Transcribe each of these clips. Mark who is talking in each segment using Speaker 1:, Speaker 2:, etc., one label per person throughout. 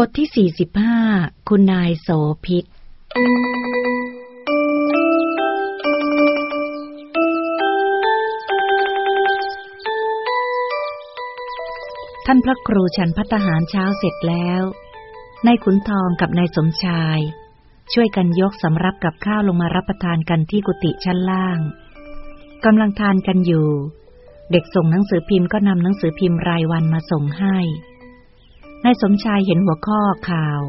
Speaker 1: บทที่สี่สิบห้าคุณนายโสพิษ ท่านพระครูฉันพัตหารเช้าเสร็จแล้ว นายขุนทองกับนายสมชาย ช่วยกันยกสำรับกับข้าวลงมารับประทานกันที่กุฏิชั้นล่าง กำลังทานกันอยู่ เด็กส่งหนังสือพิมพ์ก็นำหนังสือพิมพ์รายวันมาส่งให้ นายสมชายเห็นหัวข้อข่าว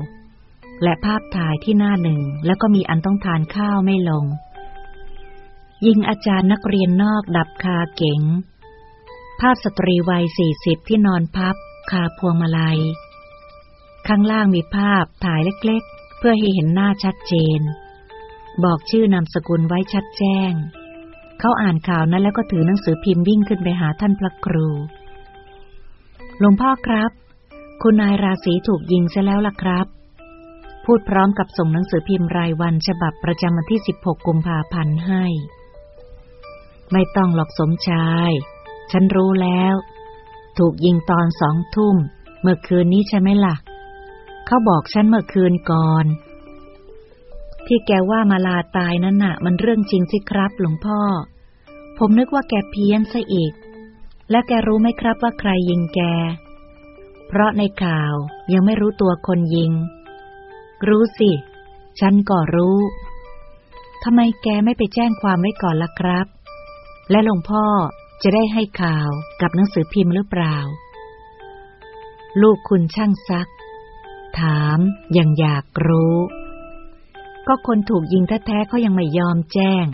Speaker 1: และภาพถ่ายที่หน้าหนึ่ง แล้วก็มีอันต้องทานข้าวไม่ลง ยิงอาจารย์นักเรียนนอกดับคาเก๋ง ภาพสตรีวัยสี่สิบที่นอนพับคาพวงมาลัย ข้างล่างมีภาพถ่ายเล็กๆ เพื่อให้เห็นหน้าชัดเจน บอกชื่อนามสกุลไว้ชัดแจ้ง เขาอ่านข่าวนั้นแล้วก็ถือหนังสือพิมพ์วิ่งขึ้นไปหาท่านพระครูหลวงพ่อครับ คุณนายราศีถูกยิงซะแล้วล่ะครับ พูดพร้อมกับส่งหนังสือพิมพ์รายวันฉบับประจำวันที่ 16 กุมภาพันธ์ให้ ไม่ต้องหลอกสมชาย ฉันรู้แล้ว ถูกยิงตอนสองทุ่ม เมื่อคืนนี้ใช่ไหมล่ะ เขาบอกฉันเมื่อคืนก่อน ที่แกว่ามาลาตายนั่นน่ะ มันเรื่องจริงสิครับหลวงพ่อ ผมนึกว่าแกเพี้ยนซะอีก และแกรู้ไหมครับว่าใครยิงแก เพราะในข่าวยังไม่รู้ตัวคนยิง รู้สิ ฉันก็รู้ทำไมแกไม่ไปแจ้งความไว้ก่อนล่ะครับ และหลวงพ่อจะได้ให้ข่าวกับหนังสือพิมพ์หรือเปล่า ลูกคุณช่างซัก ถามยังอยากรู้ ก็คนถูกยิงแท้ๆเขายังไม่ยอมแจ้ง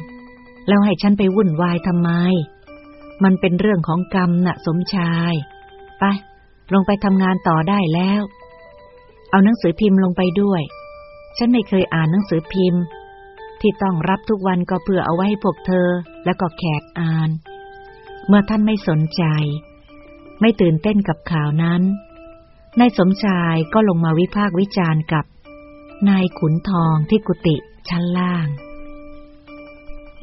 Speaker 1: แล้วให้ฉันไปวุ่นวายทำไม มันเป็นเรื่องของกรรมนะสมชาย ไป ลงไปทำงานต่อได้แล้ว เอาหนังสือพิมพ์ลงไปด้วย ฉันไม่เคยอ่านหนังสือพิมพ์ ที่ต้องรับทุกวันก็เพื่อเอาไว้ให้พวกเธอและก็แขกอ่าน เมื่อท่านไม่สนใจ ไม่ตื่นเต้นกับข่าวนั้น นายสมชายก็ลงมาวิพากษ์วิจารณ์กับ นายขุนทองที่กุฏิชั้นล่าง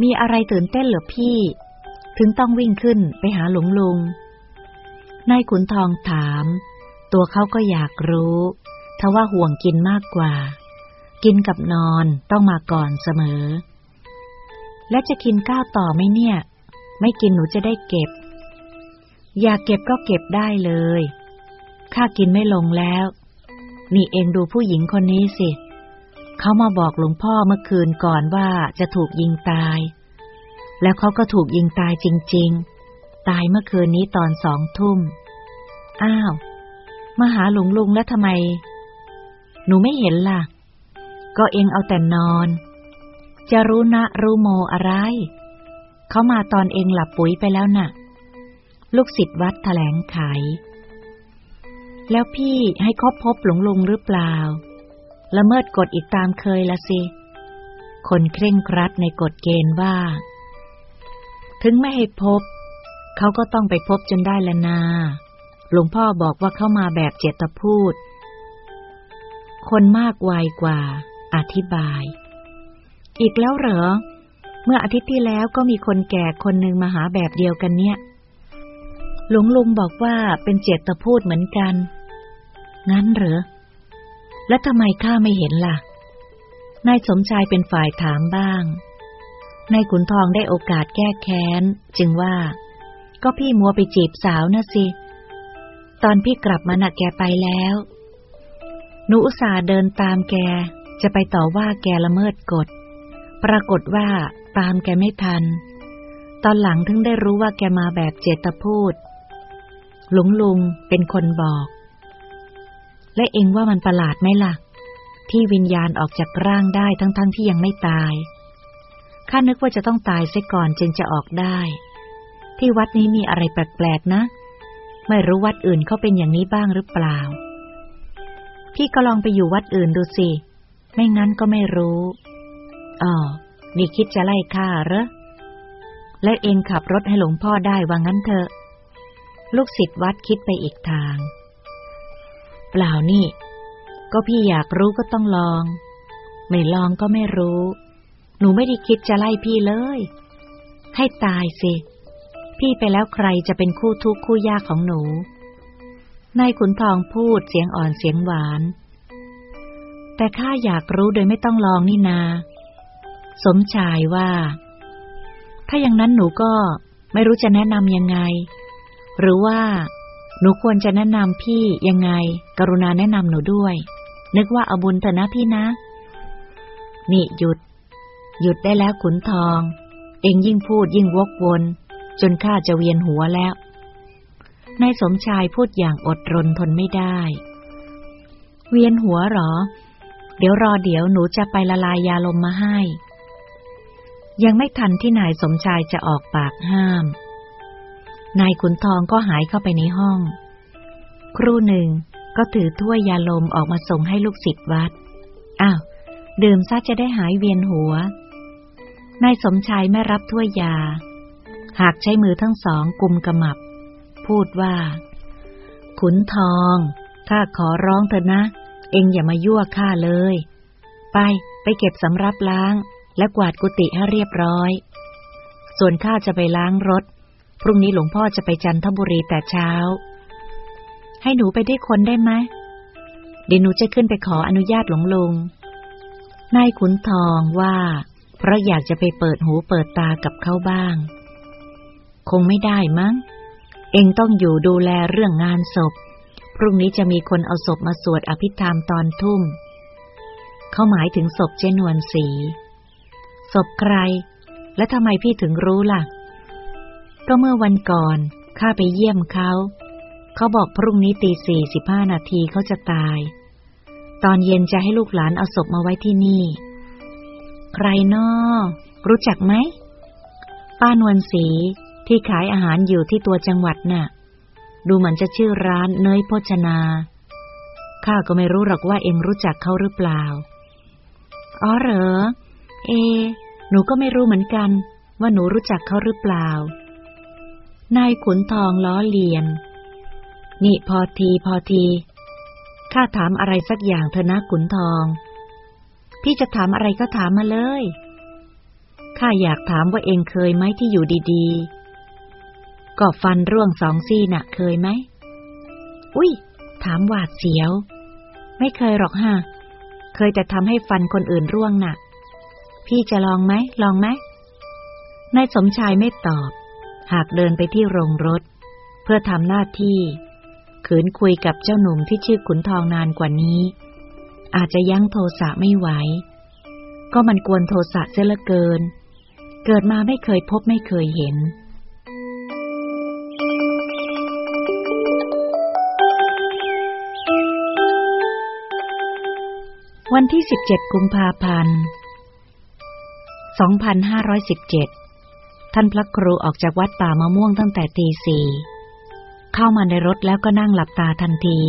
Speaker 1: มีอะไรตื่นเต้นเหรอพี่ ถึงต้องวิ่งขึ้นไปหาหลวงลุง นายขุนทองถาม ตัวเขาก็อยากรู้ทว่าห่วงกินมากกว่า กินกับนอนต้องมาก่อนเสมอ และจะกินก้าวต่อไหมเนี่ย ไม่กินหนูจะได้เก็บ อยากเก็บก็เก็บได้เลยข้ากินไม่ลงแล้ว นี่เองดูผู้หญิงคนนี้สิ เขามาบอกหลวงพ่อเมื่อคืนก่อนว่าจะถูกยิงตาย แล้วเขาก็ถูกยิงตายจริง ๆ ตายเมื่อคืนนี้ตอนสองทุ่ม อ้าวมาหาหลวงลุงแล้วทำไม หนูไม่เห็นล่ะ ก็เองเอาแต่นอน จะรู้นะรู้โมอะไร เขามาตอนเองหลับปุ๋ยไปแล้วนะ่ะ ลูกศิษย์วัดแถลงไข แล้วพี่ให้คบพบหลวงลุงหรือเปล่า ละเมิดกฎอีกตามเคยละสิ คนเคร่งครัดในกฎเกณฑ์ว่า ถึงไม่ให้พบ เขาก็ต้องไปพบจนได้ละนา หลวงพ่อบอกว่าเข้ามาแบบเจตพูด คนมากวัยกว่า อธิบาย อีกแล้วเหรอ เมื่ออาทิตย์ที่แล้วก็มีคนแก่คนหนึ่งมาหาแบบเดียวกันเนี่ย หลวงลุงบอกว่าเป็นเจตพูดเหมือนกัน งั้นเหรอ แล้วทำไมข้าไม่เห็นล่ะ นายสมชายเป็นฝ่ายถามบ้างนายขุนทองได้โอกาสแก้แค้น จึงว่า ก็พี่มัวไปจีบสาวนะสิ ตอนพี่กลับมาหนักแกไปแล้ว หนูอุตส่าห์เดินตามแก จะไปต่อว่าแกละเมิดกฎ ปรากฏว่าตามแกไม่ทัน ตอนหลังถึงได้รู้ว่าแกมาแบบเจตพูด หลวงลุงเป็นคนบอก และเองว่ามันประหลาดไหมล่ะ ที่วิญญาณออกจากร่างได้ทั้งๆทที่ยังไม่ตายข้านึกว่าจะต้องตายเสียก่อนจึงจะออกได้ ที่วัดนี้มีอะไรแปลกๆนะ ไม่รู้วัดอื่นเขาเป็นอย่างนี้บ้างหรือเปล่า พี่ก็ลองไปอยู่วัดอื่นดูสิ ไม่งั้นก็ไม่รู้อ๋อนี่คิดจะไล่ข้าเหรอ และเองขับรถให้หลวงพ่อได้ว่างั้นเถอะ ลูกศิษย์วัดคิดไปอีกทาง เปล่านี่ ก็พี่อยากรู้ก็ต้องลอง ไม่ลองก็ไม่รู้ หนูไม่ได้คิดจะไล่พี่เลย ให้ตายสิ พี่ไปแล้วใครจะเป็นคู่ทุกข์คู่ยากของหนู นายขุนทองพูดเสียงอ่อนเสียงหวาน แต่ข้าอยากรู้โดยไม่ต้องลองนี่นา สมชายว่า ถ้าอย่างนั้นหนูก็ไม่รู้จะแนะนำยังไง หรือว่า หนูควรจะแนะนำพี่ยังไง กรุณาแนะนำหนูด้วย นึกว่าเอาบุญเถอะนะพี่นะ นี่หยุด หยุดได้แล้วขุนทอง เองยิ่งพูดยิ่งวกวน จนข้าจะเวียนหัวแล้ว นายสมชายพูดอย่างอดรนทนไม่ได้ เวียนหัวหรอ เดี๋ยวรอเดี๋ยวหนูจะไปละลายยาลมมาให้ ยังไม่ทันที่นายสมชายจะออกปากห้าม นายขุนทองก็หายเข้าไปในห้อง ครู่หนึ่งก็ถือถ้วยยาลมออกมาส่งให้ลูกศิษย์วัด อ้าว ดื่มซะจะได้หายเวียนหัว นายสมชายไม่รับถ้วยยา หากใช้มือทั้งสองกุมกระมับ พูดว่า ขุนทองข้าขอร้องเถอะนะ เองอย่ามายั่วข้าเลย ไปไปเก็บสำรับล้าง และกวาดกุฏิให้เรียบร้อย ส่วนข้าจะไปล้างรถ พรุ่งนี้หลวงพ่อจะไปจันทบุรีแต่เช้า ให้หนูไปได้คนได้ไหมเดี๋ยวหนูจะขึ้นไปขออนุญาตหลวงลุงนายขุนทองว่า เพราะอยากจะไปเปิดหูเปิดตากับเขาบ้าง คงไม่ได้มั้ง เองต้องอยู่ดูแลเรื่องงานศพ พรุ่งนี้จะมีคนเอาศพมาสวดอภิธรรมตอนทุ่ม เขาหมายถึงศพเจนวนสี ศพใคร และทำไมพี่ถึงรู้ล่ะ ก็เมื่อวันก่อนข้าไปเยี่ยมเขา เขาบอกพรุ่งนี้ตีสี่สิบห้านาทีเขาจะตาย ตอนเย็นจะให้ลูกหลานเอาศพมาไว้ที่นี่ ใครนอรู้จักไหมป้านวลสี ที่ขายอาหารอยู่ที่ตัวจังหวัดน่ะ ดูเหมือนจะชื่อร้านเนยโภชนา ข้าก็ไม่รู้หรอกว่าเองรู้จักเขาหรือเปล่า อ๋อเหรอ เอ หนูก็ไม่รู้เหมือนกัน ว่าหนูรู้จักเขาหรือเปล่า นายขุนทองล้อเลียน นี่พอทีพอที ข้าถามอะไรสักอย่างเถอะนะขุนทอง พี่จะถามอะไรก็ถามมาเลยข้าอยากถามว่าเองเคยไหมที่อยู่ดี ๆ ก็ฟันร่วงสองซี่น่ะเคยไหม อุ้ย ถามหวาดเสียว ไม่เคยหรอกฮะ เคยแต่ทำให้ฟันคนอื่นร่วงน่ะ พี่จะลองไหม ลองไหม นายสมชายไม่ตอบ หากเดินไปที่โรงรถ เพื่อทำหน้าที่ ขืนคุยกับเจ้าหนุ่มที่ชื่อขุนทองนานกว่านี้ อาจจะยั้งโทสะไม่ไหว ก็มันกวนโทสะเสียละเกิน เกิดมาไม่เคยพบไม่เคยเห็น วันที่ 17 กุมภาพันธ์ 2517 ท่านพระครูออกจากวัดป่ามะม่วงตั้งแต่ตีสี่เข้ามาในรถแล้วก็นั่งหลับตาทันที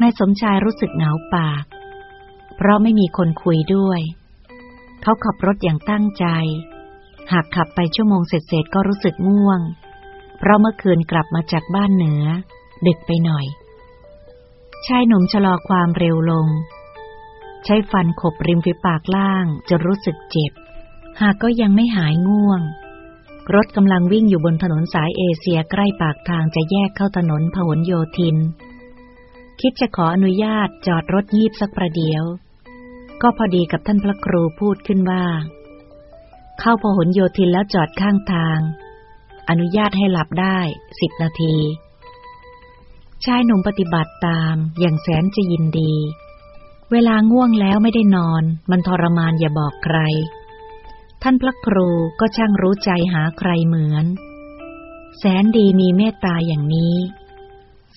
Speaker 1: นายสมชายรู้สึกเหงาปาก เพราะไม่มีคนคุยด้วย เขาขับรถอย่างตั้งใจ หากขับไปชั่วโมงเสร็จๆก็รู้สึกง่วง เพราะเมื่อคืนกลับมาจากบ้านเหนือ ดึกไปหน่อยชายหนุ่มชะลอความเร็วลง ใช้ฟันขบริมฝีปากล่างจนรู้สึกเจ็บ หากก็ยังไม่หายง่วง รถกำลังวิ่งอยู่บนถนนสายเอเชียใกล้ปากทางจะแยกเข้าถนนพหลโยธิน คิดจะขออนุญาตจอดรถยีบสักประเดี๋ยว ก็พอดีกับท่านพระครูพูดขึ้นว่า เข้าพหลโยธินแล้วจอดข้างทาง อนุญาตให้หลับได้สิบนาทีชายหนุ่มปฏิบัติตามอย่างแสนจะยินดี เวลาง่วงแล้วไม่ได้นอน มันทรมานอย่าบอกใคร ท่านพระครูก็ช่างรู้ใจหาใครเหมือน แสนดีมีเมตตาอย่างนี้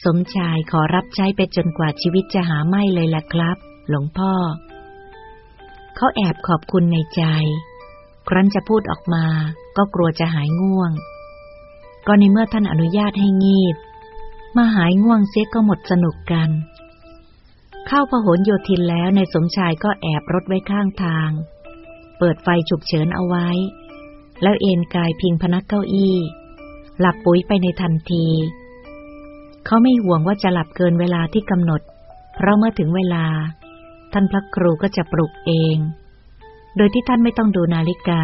Speaker 1: สมชายขอรับใช้ไปจนกว่าชีวิตจะหาไม่เลยล่ะครับ หลวงพ่อ เขาแอบขอบคุณในใจ ครั้นจะพูดออกมาก็กลัวจะหายง่วง ก็ในเมื่อท่านอนุญาตให้งีบ มาหายง่วงเสียก็หมดสนุกกัน เข้าพหลโยธินแล้วในสมชายก็แอบรถไว้ข้างทาง เปิดไฟฉุกเฉินเอาไว้ แล้วเอนกายพิงพนักเก้าอี้ หลับปุ๋ยไปในทันที เขาไม่ห่วงว่าจะหลับเกินเวลาที่กำหนด เพราะเมื่อถึงเวลา ท่านพระครูก็จะปลุกเอง โดยที่ท่านไม่ต้องดูนาฬิกา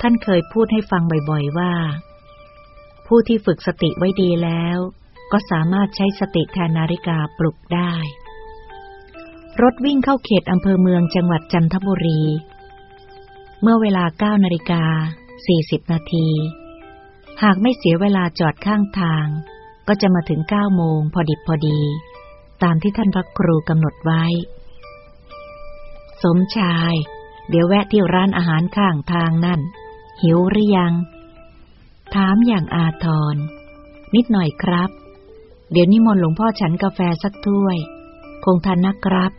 Speaker 1: ท่านเคยพูดให้ฟังบ่อยๆว่า ผู้ที่ฝึกสติไว้ดีแล้วก็สามารถใช้สติแทนนาฬิกาปลุกได้ รถวิ่งเข้าเขตอำเภอเมืองจังหวัดจันทบุรี เมื่อเวลา 9 นาฬิกา 40 นาที หากไม่เสียเวลาจอดข้างทาง ก็จะมาถึง 9 โมงพอดิบพอดี ตามที่ท่านพระครูกำหนดไว้ สมชาย เดี๋ยวแวะที่ร้านอาหารข้างทางนั่น หิวหรือยัง ถามอย่างอาทรนิดหน่อยครับ เดี๋ยวนิมนต์หลวงพ่อฉันกาแฟสักถ้วย คงทันนะครับ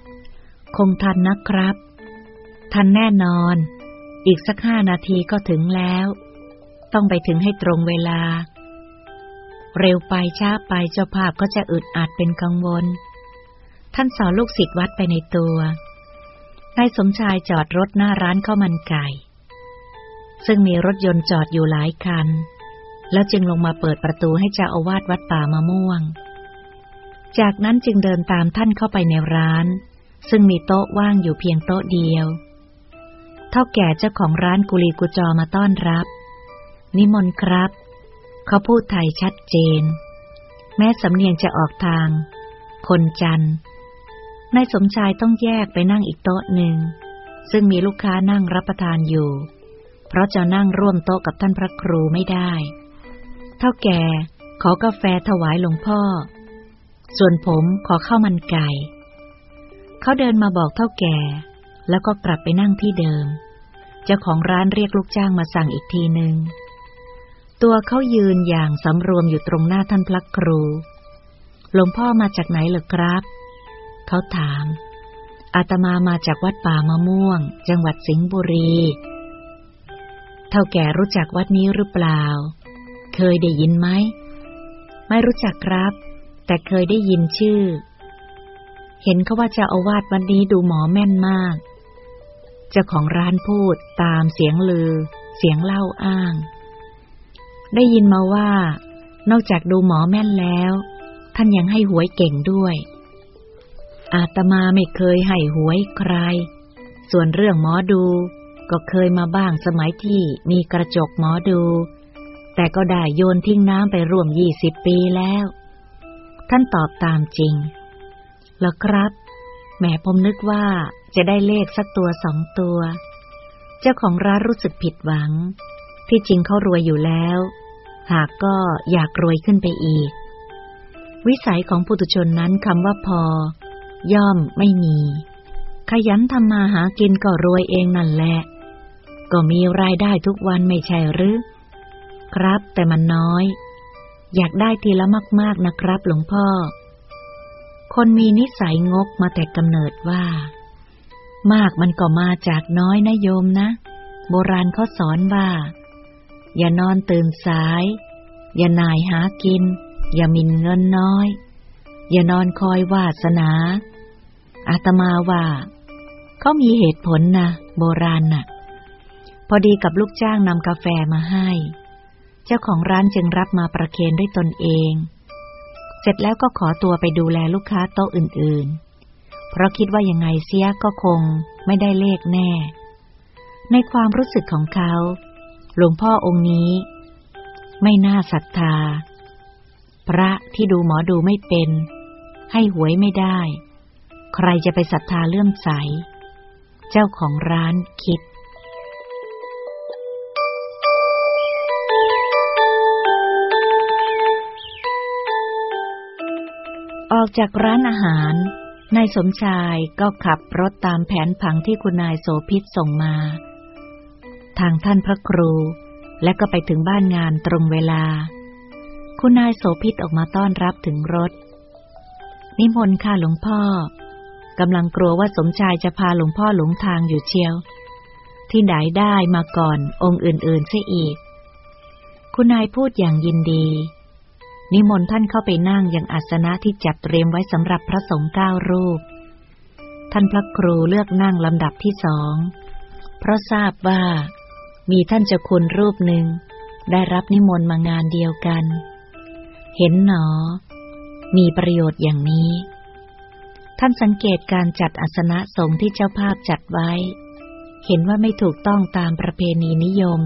Speaker 1: คงทันนะครับ ทันแน่นอน อีกสักห้านาทีก็ถึงแล้ว ต้องไปถึงให้ตรงเวลา เร็วไปช้าไปเจ้าภาพก็จะอึดอัดเป็นกังวล ท่านสอนลูกศิษย์วัดไปในตัวนายสมชายจอดรถหน้าร้านข้าวมันไก่ ซึ่งมีรถยนต์จอดอยู่หลายคัน แล้วจึงลงมาเปิดประตูให้เจ้าอาวาสวัดป่ามะม่วง จากนั้นจึงเดินตามท่านเข้าไปในร้าน ซึ่งมีโต๊ะว่างอยู่เพียงโต๊ะเดียว เท่าแก่เจ้าของร้านกุลีกุจอมาต้อนรับ นิมนต์ครับ เขาพูดไทยชัดเจน แม้สำเนียงจะออกทาง คนจันนายสมชายต้องแยกไปนั่งอีกโต๊ะหนึ่ง ซึ่งมีลูกค้านั่งรับประทานอยู่ เพราะจะนั่งร่วมโต๊ะกับท่านพระครูไม่ได้ เท่าแก่ขอกาแฟถวายหลวงพ่อ ส่วนผมขอข้าวมันไก่ เขาเดินมาบอกเท่าแก่ แล้วก็กลับไปนั่งที่เดิม เจ้าของร้านเรียกลูกจ้างมาสั่งอีกทีหนึ่ง ตัวเขายืนอย่างสำรวมอยู่ตรงหน้าท่านพระครู หลวงพ่อมาจากไหนเหรอครับ เขาถาม อาตมามาจากวัดป่ามะม่วง จังหวัดสิงห์บุรี เท่าแก่รู้จักวัดนี้หรือเปล่า เคยได้ยินไหม ไม่รู้จักครับ แต่เคยได้ยินชื่อ เห็นเขาว่าเจ้าอาวาสวันนี้ดูหมอแม่นมาก เจ้าของร้านพูดตามเสียงลือ เสียงเล่าอ้าง ได้ยินมาว่า นอกจากดูหมอแม่นแล้ว ท่านยังให้หวยเก่งด้วย อาตมาไม่เคยให้หวยใคร ส่วนเรื่องหมอดูก็เคยมาบ้างสมัยที่มีกระจกหมอดู แต่ก็ได้โยนทิ้งน้ำไปร่วมยี่สิบปีแล้ว ท่านตอบตามจริง แล้วครับแม่ผมนึกว่าจะได้เลขสักตัวสองตัว เจ้าของร้านรู้สึกผิดหวัง ที่จริงเขารวยอยู่แล้ว หากก็อยากรวยขึ้นไปอีก วิสัยของปุถุชนนั้นคำว่าพอ ย่อมไม่มี ขยันทำมาหากินก็รวยเองนั่นแหละ ก็มีรายได้ทุกวันไม่ใช่หรือ ครับแต่มันน้อย อยากได้ทีละมาก ๆนะครับ หลวงพ่อ คนมีนิสัยงกมาแต่กำเนิดว่า มากมันก็มาจากน้อยนะโยมนะ โบราณเขาสอนว่า อย่านอนตื่นสาย อย่านายหากิน อย่ามินเงินน้อย อย่านอนคอยวาสนา อาตมาว่าเขามีเหตุผลนะโบราณนะ่ะ พอดีกับลูกจ้างนำกาแฟมาให้ จ้าของร้านจึงรับมาประเคนด้วยตนเอง เสร็จแล้วก็ขอตัวไปดูแลลูกค้าโต๊ะอื่นๆ เพราะคิดว่ายังไงเสียก็คงไม่ได้เลขแน่ ในความรู้สึกของเขา หลวงพ่อองค์นี้ ไม่น่าศรัทธา พระที่ดูหมอดูไม่เป็น ให้หวยไม่ได้ ใครจะไปศรัทธาเลื่อมใส เจ้าของร้านคิด ออกจากร้านอาหาร นายสมชายก็ขับรถตามแผนผังที่คุณนายโสพิษส่งมา ทางท่านพระครูและก็ไปถึงบ้านงานตรงเวลา คุณนายโสพิษออกมาต้อนรับถึงรถ นิมนต์ค่ะหลวงพ่อกำลังกลัวว่าสมชายจะพาหลวงพ่อหลงทางอยู่เชียว ที่ไหนได้มาก่อนองค์อื่นๆเสียอีก คุณนายพูดอย่างยินดี นิมนต์ท่านเข้าไปนั่งอย่างอาสนะที่จัดเตรียมไว้สำหรับพระสงฆ์เก้ารูป ท่านพระครูเลือกนั่งลำดับที่สอง เพราะทราบว่า มีท่านเจ้าคุณรูปหนึ่ง ได้รับนิมนต์มางานเดียวกัน เห็นหนอ มีประโยชน์อย่างนี้ ท่านสังเกตการจัดอาสนะสงฆ์ที่เจ้าภาพจัดไว้ เห็นว่าไม่ถูกต้องตามประเพณีนิยม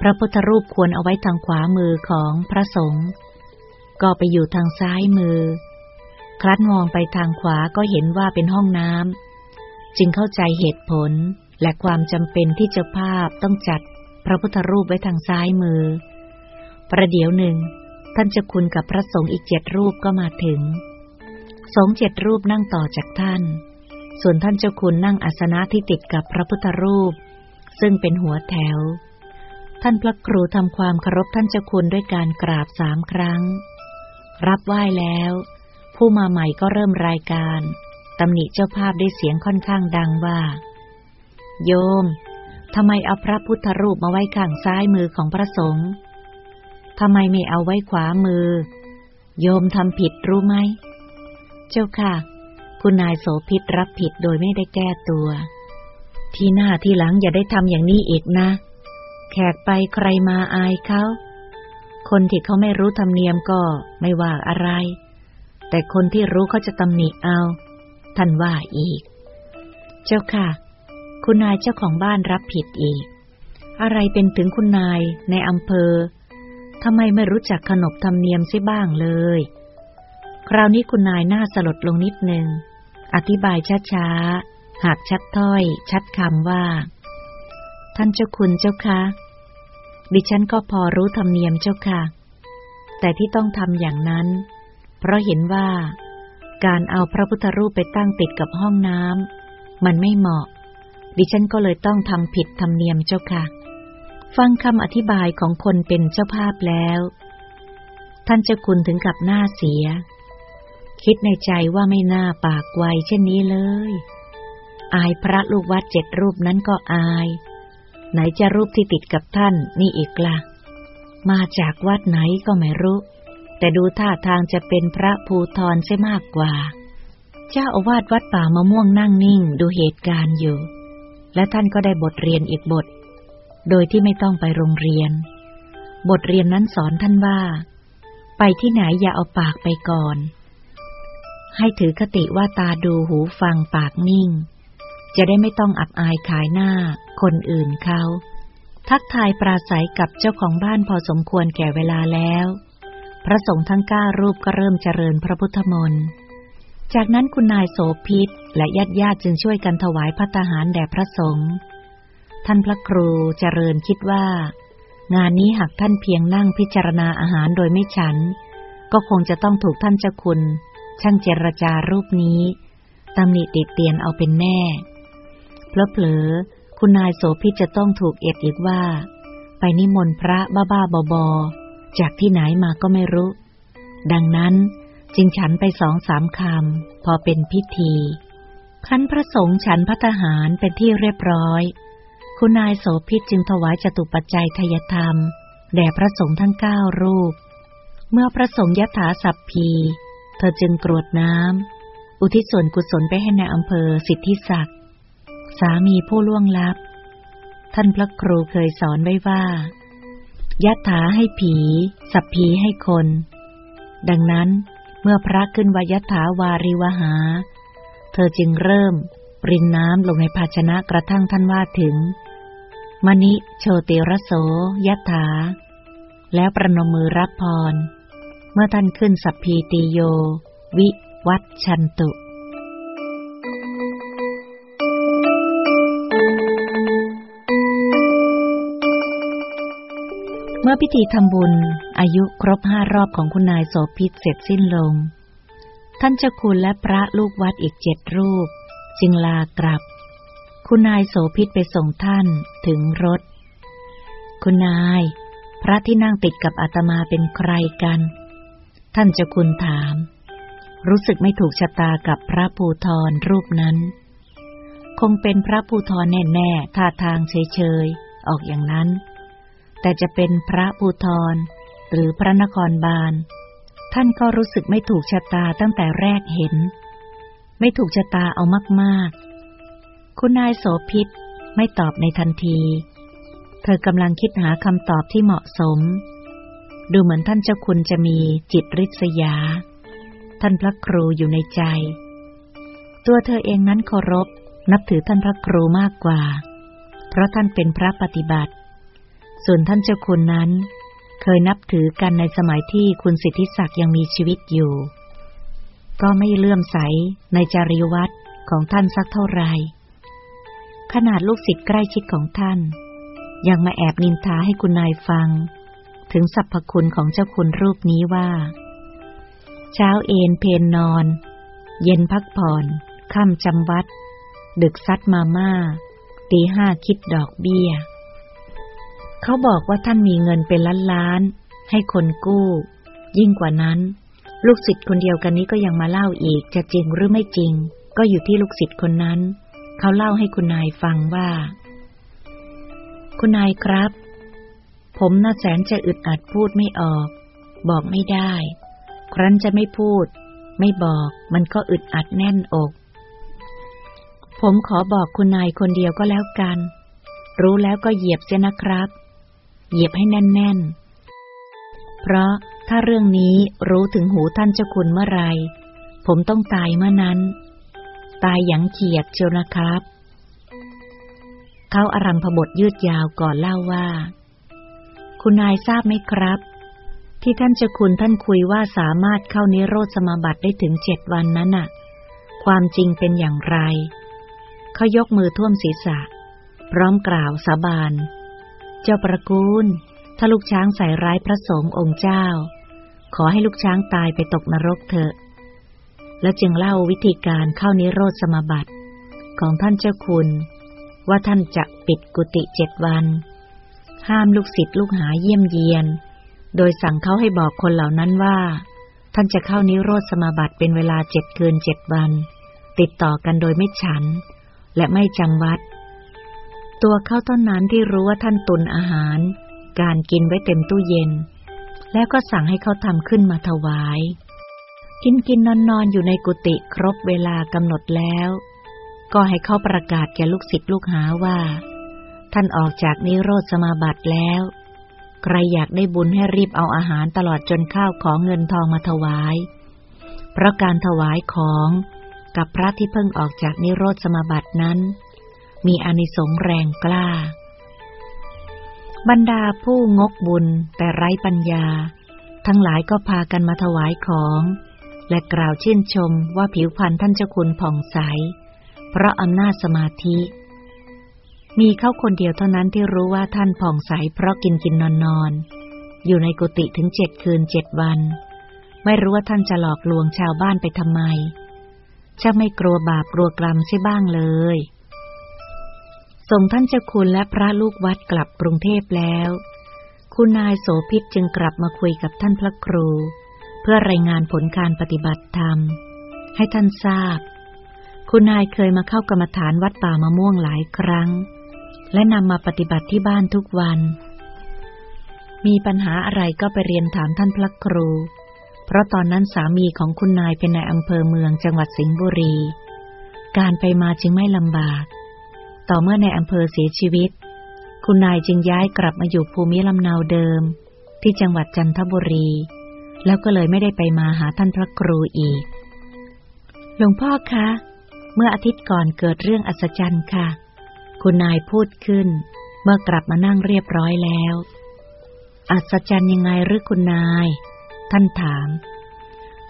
Speaker 1: พระพุทธรูปควรเอาไว้ทางขวามือของพระสงฆ์ ก็ไปอยู่ทางซ้ายมือครั้นมองไปทางขวาก็เห็นว่าเป็นห้องน้ำจึงเข้าใจเหตุผลและความจำเป็นที่เจ้าภาพต้องจัดพระพุทธรูปไว้ทางซ้ายมือ ประเดี๋ยวหนึ่ง ท่านเจ้าคุณกับพระสงฆ์อีกเจ็ดรูปก็มาถึง สงฆ์เจ็ดรูปนั่งต่อจากท่าน ส่วนท่านเจ้าคุณนั่งอาสนะที่ติดกับพระพุทธรูป ซึ่งเป็นหัวแถว ท่านพระครูทำความเคารพท่านเจ้าคุณด้วยการกราบสามครั้ง รับไหว้แล้ว ผู้มาใหม่ก็เริ่มรายการตำหนิเจ้าภาพได้เสียงค่อนข้างดังว่า โยมทำไมเอาพระพุทธรูปมาไว้ข้างซ้ายมือของพระสงฆ์ทำไมไม่เอาไว้ขวามือ โยมทำผิดรู้ไหม เจ้าค่ะ คุณนายโสภิตรับผิดโดยไม่ได้แก้ตัว ที่หน้าที่หลังอย่าได้ทำอย่างนี้อีกนะ แขกไปใครมาอายเขา คนที่เขาไม่รู้ธรรมเนียมก็ไม่ว่าอะไร แต่คนที่รู้เขาจะตำหนิเอา ท่านว่าอีก เจ้าค่ะ คุณนายเจ้าของบ้านรับผิดอีก อะไรเป็นถึงคุณนายในอำเภอทำไมไม่รู้จักขนบธรรมเนียมซิบ้างเลย คราวนี้คุณนายหน้าสลดลงนิดหนึ่งอธิบายช้าๆ หากชัดถ้อย ชัดคำว่า ท่านเจ้าคุณเจ้าคะ ดิฉันก็พอรู้ธรรมเนียมเจ้าค่ะ แต่ที่ต้องทำอย่างนั้น เพราะเห็นว่า การเอาพระพุทธรูปไปตั้งติดกับห้องน้ำมันไม่เหมาะ ดิฉันก็เลยต้องทำผิดธรรมเนียมเจ้าค่ะ ฟังคำอธิบายของคนเป็นเจ้าภาพแล้ว ท่านเจ้าคุณถึงกับหน้าเสีย คิดในใจว่าไม่น่าปากไวเช่นนี้เลย อายพระลูกวัดเจ็ดรูปนั้นก็อาย ไหนจะรูปที่ติดกับท่านนี่อีกละ่ะ มาจากวัดไหนก็ไม่รู้ แต่ดูท่าทางจะเป็นพระภูทรใช่มากกว่า เจ้าอาวาสวัดป่ามะม่วงนั่งนิ่งดูเหตุการณ์อยู่ และท่านก็ได้บทเรียนอีกบท โดยที่ไม่ต้องไปโรงเรียน บทเรียนนั้นสอนท่านว่า ไปที่ไหนอย่าเอาปากไปก่อน ให้ถือคติว่าตาดูหูฟังปากนิ่ง จะได้ไม่ต้องอับอายขายหน้าคนอื่นเขา ทักทายปราศัยกับเจ้าของบ้านพอสมควรแก่เวลาแล้ว พระสงฆ์ทั้งเก้ารูปก็เริ่มเจริญพระพุทธมนต์ จากนั้นคุณนายโสพิษและญาติญาติจึงช่วยกันถวายพัตหารแด่พระสงฆ์ท่านพระครูเจริญคิดว่า งานนี้หากท่านเพียงนั่งพิจารณาอาหารโดยไม่ฉัน ก็คงจะต้องถูกท่านเจ้าคุณ ช่างเจรจารูปนี้ตำหนิติดเตียนเอาเป็นแน่ เพลอเผลอคุณนายโสพิษจะต้องถูกเอ็ดอีกว่า ไปนิมนต์พระบ้าบ้าบอบจากที่ไหนมาก็ไม่รู้ ดังนั้นจึงฉันไปสองสามคำพอเป็นพิธีคันพระสงฆ์ฉันพัตหารเป็นที่เรียบร้อย คุณนายโสพิษจึงถวายจตุปัจจัยทยธรรม แด่พระสงฆ์ทั้งเก้ารูป เมื่อพระสงฆ์ยถาสัพพี เธอจึงกรวดน้ำ อุทิศส่วนกุศลไปให้ในอำเภอสิทธิศักดิ์ สามีผู้ล่วงลับ ท่านพระครูเคยสอนไว้ว่ายถาให้ผี สัพพีให้คน ดังนั้นเมื่อพระขึ้นวายถาวาริวหา เธอจึงเริ่มปรินน้ำลงในภาชนะกระทั่งท่านว่าถึง มณิโชติรโสยถา แล้วประนมมือรับพร เมื่อท่านขึ้นสัพพีติโย วิวัตชันตุ เมื่อพิธีทำบุญอายุครบห้ารอบของคุณนายโสพิษเสร็จสิ้นลง ท่านเจ้าคุณและพระลูกวัดอีกเจ็ดรูป จึงลากลับ คุณนายโสพิษไปส่งท่านถึงรถ คุณนาย พระที่นั่งติดกับอาตมาเป็นใครกัน ท่านเจ้าคุณถาม รู้สึกไม่ถูกชะตากับพระภูทรรูปนั้น คงเป็นพระภูทรแน่ๆท่าทางเฉยๆออกอย่างนั้น แต่จะเป็นพระภูทรหรือพระนครบาล ท่านก็รู้สึกไม่ถูกชะตาตั้งแต่แรกเห็น ไม่ถูกชะตาเอามากๆ คุณนายโสพิษไม่ตอบในทันที เธอกำลังคิดหาคำตอบที่เหมาะสม ดูเหมือนท่านเจ้าคุณจะมีจิตริษยา ท่านพระครูอยู่ในใจ ตัวเธอเองนั้นเคารพนับถือท่านพระครูมากกว่า เพราะท่านเป็นพระปฏิบัติ ส่วนท่านเจ้าคุณนั้น เคยนับถือกันในสมัยที่คุณสิทธิศักดิ์ยังมีชีวิตอยู่ ก็ไม่เลื่อมใสในจริยวัตรของท่านสักเท่าไหร่ขนาดลูกศิษย์ใกล้ชิดของท่าน ยังมาแอบนินทาให้คุณนายฟัง ถึงสรรพคุณของเจ้าคุณรูปนี้ว่า เช้าเอนเพนนอน เย็นพักผ่อนค่ำจำวัด ดึกซัดมาม่าตีห้าคิดดอกเบี้ย เขาบอกว่าท่านมีเงินเป็นล้านล้าน ให้คนกู้ ยิ่งกว่านั้น ลูกศิษย์คนเดียวกันนี้ก็ยังมาเล่าอีกจะจริงหรือไม่จริง ก็อยู่ที่ลูกศิษย์คนนั้น เขาเล่าให้คุณนายฟังว่า คุณนายครับ ผมน่าแสนจะอึดอัดพูดไม่ออก บอกไม่ได้ ครั้นจะไม่พูด ไม่บอก มันก็อึดอัดแน่นอก ผมขอบอกคุณนายคนเดียวก็แล้วกัน รู้แล้วก็เหยียบเสียนะครับ เหยียบให้แน่นๆ เพราะถ้าเรื่องนี้รู้ถึงหูท่านเจ้าคุณเมื่อไร ผมต้องตายเมื่อนั้น ตายอย่างเขียดเชียวนะครับ เขาอารัมพบทยืดยาวก่อนเล่าว่า คุณนายทราบไหมครับ ที่ท่านเจ้าคุณท่านคุยว่าสามารถเข้านิโรธสมาบัติได้ถึงเจ็ดวันนั้นน่ะ ความจริงเป็นอย่างไรเขายกมือท่วมศีรษะ พร้อมกล่าวสาบาน เจ้าประกูล ถ้าลูกช้างใส่ร้ายพระสงฆ์องค์เจ้า ขอให้ลูกช้างตายไปตกนรกเถอะ แล้วจึงเล่าวิธีการเข้านิโรธสมาบัติของท่านเจ้าคุณ ว่าท่านจะปิดกุฏิเจ็ดวัน ห้ามลูกศิษย์ลูกหาเยี่ยมเยียน โดยสั่งเขาให้บอกคนเหล่านั้นว่า ท่านจะเข้านิโรธสมาบัติเป็นเวลาเจ็ดคืนเจ็ดวัน ติดต่อกันโดยไม่ฉัน และไม่จำวัด ตัวเขาเท่านั้นที่รู้ว่าท่านตุนอาหาร การกินไว้เต็มตู้เย็น แล้วก็สั่งให้เขาทำขึ้นมาถวาย กินกินนอนนอนอยู่ในกุฏิครบเวลากำหนดแล้ว ก็ให้เขาประกาศแก่ลูกศิษย์ลูกหาว่า ท่านออกจากนิโรธสมาบัติแล้ว ใครอยากได้บุญให้รีบเอาอาหารตลอดจนข้าวของเงินทองมาถวาย เพราะการถวายของกับพระที่เพิ่งออกจากนิโรธสมาบัตินั้น มีอานิสงส์แรงกล้า บรรดาผู้งกบุญแต่ไร้ปัญญา ทั้งหลายก็พากันมาถวายของ และกล่าวชื่นชมว่าผิวพรรณท่านเจ้าคุณผ่องใส เพราะอำนาจสมาธิ มีเขาคนเดียวเท่านั้นที่รู้ว่าท่านผ่องใสเพราะกินกินนอนนอนอยู่ในกุฏิถึงเจ็ดคืนเจ็ดวัน ไม่รู้ว่าท่านจะหลอกลวงชาวบ้านไปทำไมจะไม่กลัวบาปกลัวกรรมใช่บ้างเลย ส่งท่านเจ้าคุณและพระลูกวัดกลับกรุงเทพแล้ว คุณนายโสพิษจึงกลับมาคุยกับท่านพระครู เพื่อรายงานผลการปฏิบัติธรรม ให้ท่านทราบ คุณนายเคยมาเข้ากรรมฐานวัดป่ามะม่วงหลายครั้ง และนำมาปฏิบัติที่บ้านทุกวัน มีปัญหาอะไรก็ไปเรียนถามท่านพระครู เพราะตอนนั้นสามีของคุณนายเป็นนายอำเภอเมืองจังหวัดสิงห์บุรี การไปมาจึงไม่ลำบาก ต่อเมื่อในอำเภอเสียชีวิต คุณนายจึงย้ายกลับมาอยู่ภูมิลำเนาเดิม ที่จังหวัดจันทบุรี แล้วก็เลยไม่ได้ไปมาหาท่านพระครูอีก หลวงพ่อคะ เมื่ออาทิตย์ก่อนเกิดเรื่องอัศจรรย์ค่ะ คุณนายพูดขึ้น เมื่อกลับมานั่งเรียบร้อยแล้ว อัศจรรย์ยังไงหรือคุณนาย ท่านถาม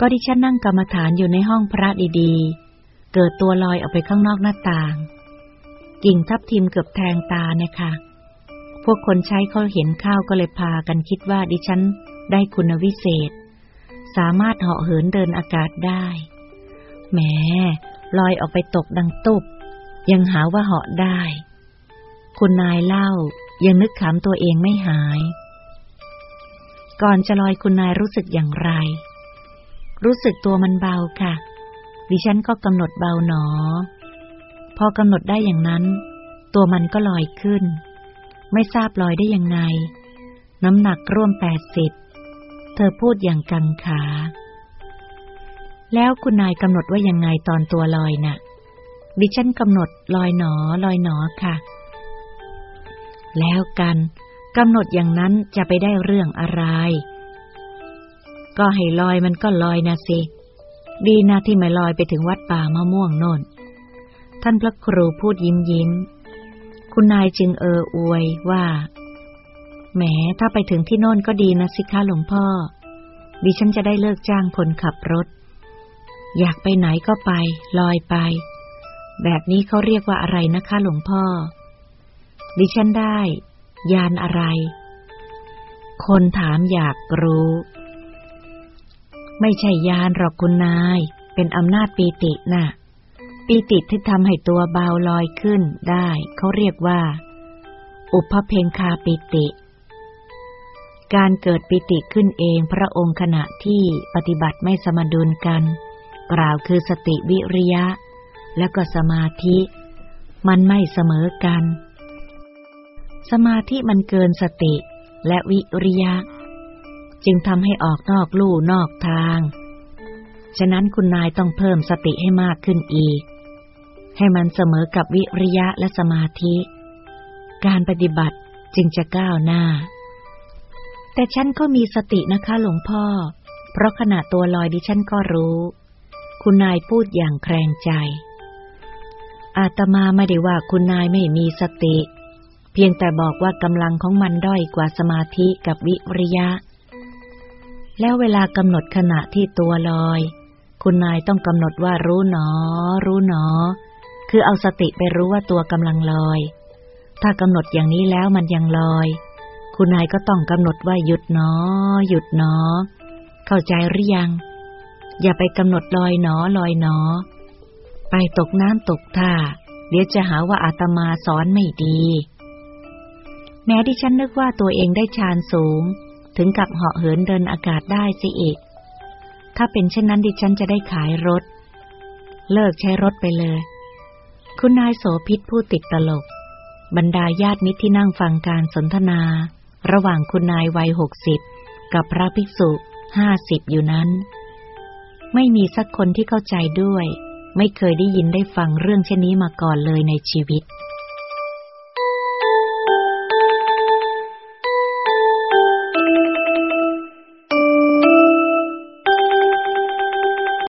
Speaker 1: ก็ดิฉันนั่งกรรมฐานอยู่ในห้องพระดีๆ เกิดตัวลอยออกไปข้างนอกหน้าต่าง กิ่งทับทิมเกือบแทงตาเนี่ยค่ะ พวกคนใช้เขาเห็นข้าวก็เลยพากันคิดว่าดิฉันได้คุณวิเศษ สามารถเหาะเหินเดินอากาศได้ แหมลอยออกไปตกดังตุบ ยังหาว่าเหาะได้ คุณนายเล่ายังนึกขำตัวเองไม่หาย ก่อนจะลอยคุณนายรู้สึกอย่างไร รู้สึกตัวมันเบาค่ะ ดิฉันก็กำหนดเบาหนอ พอกำหนดได้อย่างนั้น ตัวมันก็ลอยขึ้น ไม่ทราบลอยได้ยังไง น้ำหนักร่วมแปดสิบเธอพูดอย่างกังขา แล้วคุณนายกำหนดว่ายังไงตอนตัวลอยนะ่ะ ดิฉันกำหนดลอยหนอลอยหนอค่ะ แล้วกันกำหนดอย่างนั้นจะไปได้เรื่องอะไร ก็ให้ลอยมันก็ลอยนะสิ ดีนะที่ไม่ลอยไปถึงวัดป่ามะม่วงโน่น ท่านพระครูพูดยิ้มยิ้ม คุณนายจึงเอออวยว่า แหมถ้าไปถึงที่โน่นก็ดีนะสิคะหลวงพ่อ ดิฉันจะได้เลิกจ้างคนขับรถ อยากไปไหนก็ไป ลอยไป แบบนี้เขาเรียกว่าอะไรนะคะหลวงพ่อ ดิฉันได้ ยานอะไร คนถามอยากรู้ ไม่ใช่ยานหรอกคุณนาย เป็นอำนาจปีตินะ่ะ ปีติที่ทำให้ตัวเบาลอยขึ้นได้ เขาเรียกว่า อุปเพงคาปิติ การเกิดปิติขึ้นเองพระองค์ขณะที่ปฏิบัติไม่สมดุลกัน กล่าวคือสติวิริยะ แล้วก็สมาธิ มันไม่เสมอกัน สมาธิมันเกินสติและวิริยะ จึงทำให้ออกนอกลู่นอกทางฉะนั้นคุณนายต้องเพิ่มสติให้มากขึ้นอีก ให้มันเสมอกับวิริยะและสมาธิ การปฏิบัติจึงจะก้าวหน้า แต่ฉันก็มีสตินะคะหลวงพ่อ เพราะขณะตัวลอยดิฉันก็รู้ คุณนายพูดอย่างแครงใจ อาตมาไม่ได้ว่าคุณนายไม่มีสติ เพียงแต่บอกว่ากำลังของมันด้อยกว่าสมาธิกับวิริยะ แล้วเวลากำหนดขณะที่ตัวลอย คุณนายต้องกำหนดว่ารู้หนอ รู้หนอ คือเอาสติไปรู้ว่าตัวกำลังลอย ถ้ากำหนดอย่างนี้แล้วมันยังลอย คุณนายก็ต้องกำหนดว่าหยุดหนอ หยุดหนอ เข้าใจหรือยัง อย่าไปกำหนดลอยหนอลอยหนอ ไปตกน้ำตกท่า เดี๋ยวจะหาว่าอาตมาสอนไม่ดี แม้ที่ฉันนึกว่าตัวเองได้ฌานสูง ถึงกับเหาะเหินเดินอากาศได้สิอีก ถ้าเป็นเช่นนั้นดิฉันจะได้ขายรถ เลิกใช้รถไปเลย คุณนายโสพิษผู้ติดตลก บรรดาญาติมิตรที่นั่งฟังการสนทนา ระหว่างคุณนายวัยหกสิบกับพระภิกษุห้าสิบอยู่นั้น ไม่มีสักคนที่เข้าใจด้วย ไม่เคยได้ยินได้ฟังเรื่องเช่นนี้มาก่อนเลยในชีวิต